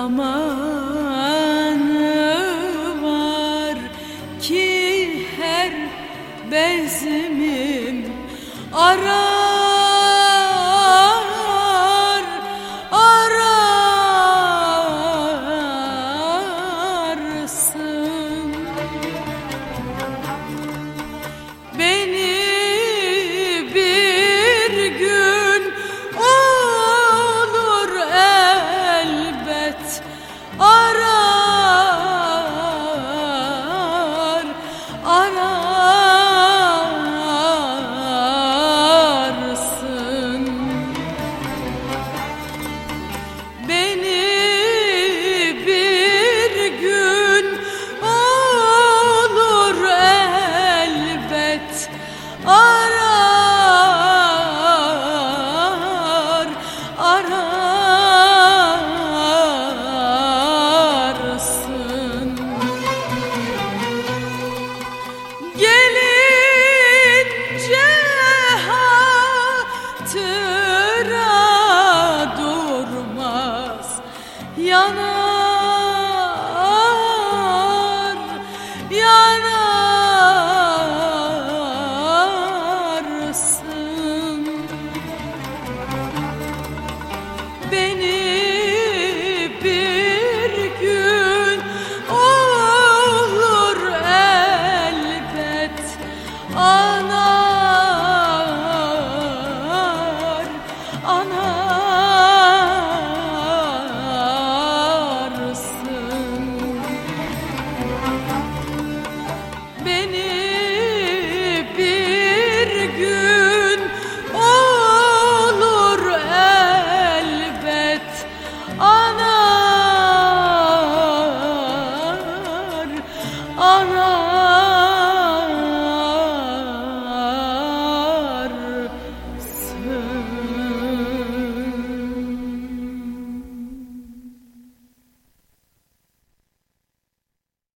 zamanı var ki her bezmim arar arar ararsın. Beni bir gün olur elbet. Arar Yanar, yanarsın. Beni All right.